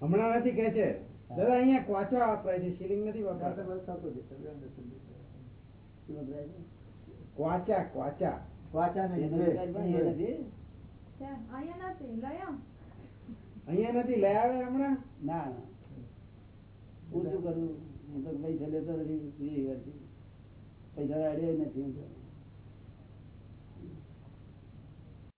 હમણાં નથી કે છે. દાદા અહીંયા ક્વાચો વાપરાય છે શિલિંગ નથી વાપરતા ક્વાચા ક્વાચા. વાચા એ નહીં નથી કાંઈ પણ અહીંયા નથી લયો અહીંયા નથી લઈ આવે હમણાં? ના ના. હું શું કરું? હું તો પૈસા લેતો નથી પૈસા આડ્યા નથી હું